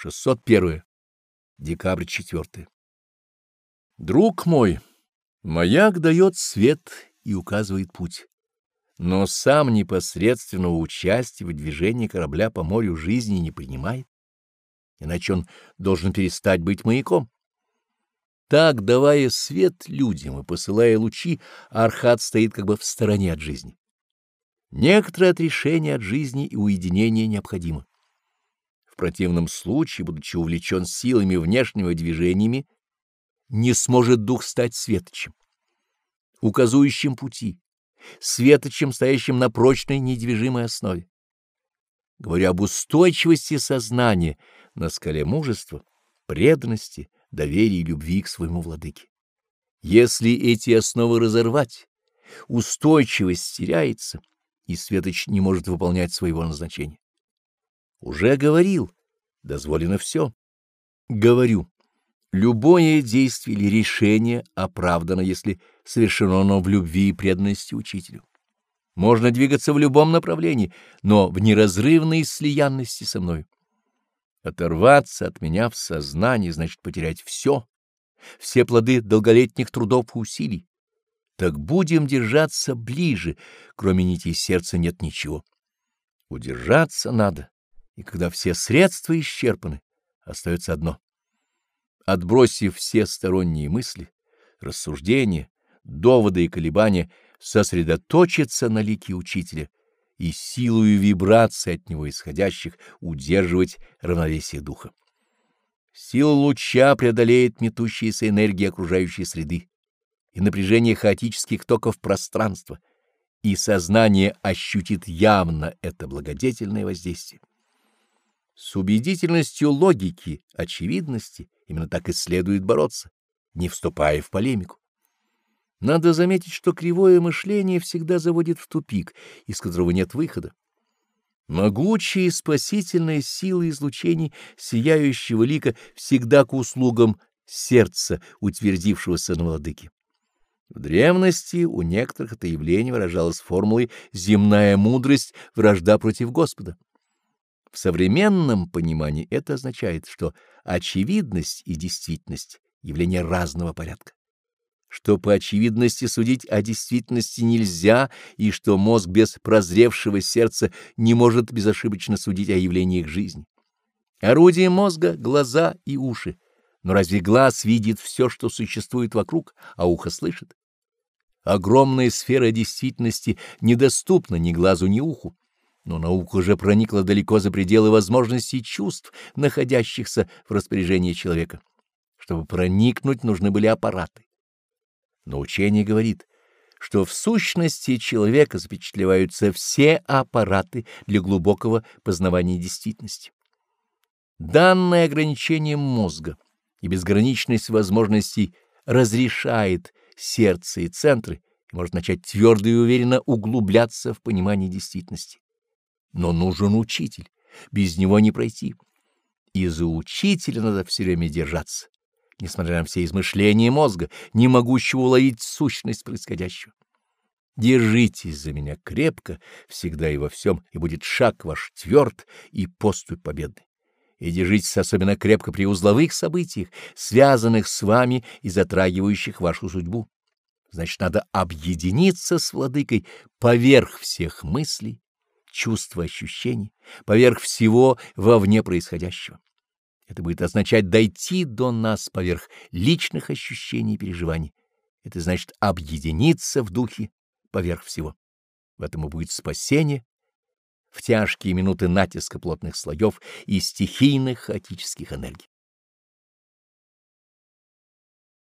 601. Декабрь 4. Друг мой, маяк дает свет и указывает путь, но сам непосредственного участия в движении корабля по морю жизни не принимает, иначе он должен перестать быть маяком. Так, давая свет людям и посылая лучи, Архат стоит как бы в стороне от жизни. Некоторое отрешение от жизни и уединение необходимо. Противном случае, будучи увлечен силами внешнего движениями, не сможет дух стать светочем, указующим пути, светочем, стоящим на прочной недвижимой основе. Говорю об устойчивости сознания на скале мужества, преданности, доверия и любви к своему владыке. Если эти основы разорвать, устойчивость теряется, и светоч не может выполнять своего назначения. Уже говорил, дозволено все. Говорю, любое действие или решение оправдано, если совершено оно в любви и преданности учителю. Можно двигаться в любом направлении, но в неразрывной слиянности со мной. Оторваться от меня в сознании значит потерять все, все плоды долголетних трудов и усилий так будем держаться ближе, кроме нитей сердца нет ничего. Удержаться надо, и когда все средства исчерпаны, остается одно. Отбросив все сторонние мысли, рассуждения, доводы и колебания, сосредоточиться на лике учителя и силою вибраций от него исходящих удерживать равновесие духа. Сила луча преодолеет метущиеся энергии окружающей среды и напряжение хаотических токов пространства, и сознание ощутит явно это благодетельное воздействие. С убедительностью логики, очевидности именно так и следует бороться, не вступая в полемику. Надо заметить, что кривое мышление всегда заводит в тупик, из которого нет выхода. Могучие спасительные силы излучений сияющего лика всегда к услугам сердца, утвердившегося на владыке. В древности у некоторых это явление выражалось формулой «земная мудрость, вражда против Господа». В современном понимании это означает, что очевидность и действительность — явления разного порядка, что по очевидности судить о действительности нельзя и что мозг без прозревшего сердца не может безошибочно судить о явлениях жизни. Орудие мозга — глаза и уши — но разве глаз видит все, что существует вокруг, а ухо слышит? Огромная сфера действительности недоступна ни глазу, ни уху, но наука уже проникла далеко за пределы возможностей чувств, находящихся в распоряжении человека. Чтобы проникнуть, нужны были аппараты. Но учение говорит, что в сущности человека запечатлеваются все аппараты для глубокого познавания действительности. Данное ограничение мозга — и безграничность возможностей разрешает сердце и центры и может начать твердо и уверенно углубляться в понимание действительности. Но нужен учитель, без него не пройти. И за учителя надо все время держаться, несмотря на все измышления мозга, не могущего уловить сущность происходящего. Держитесь за меня крепко, всегда и во всем, и будет шаг ваш тверд и поступь победный и держитесь особенно крепко при узловых событиях, связанных с вами и затрагивающих вашу судьбу. Значит, надо объединиться с владыкой поверх всех мыслей, чувств и ощущений, поверх всего вовне происходящего. Это будет означать дойти до нас поверх личных ощущений и переживаний. Это значит объединиться в духе поверх всего. В этом и будет спасение в тяжкие минуты натиска плотных слоев и стихийных хаотических энергий.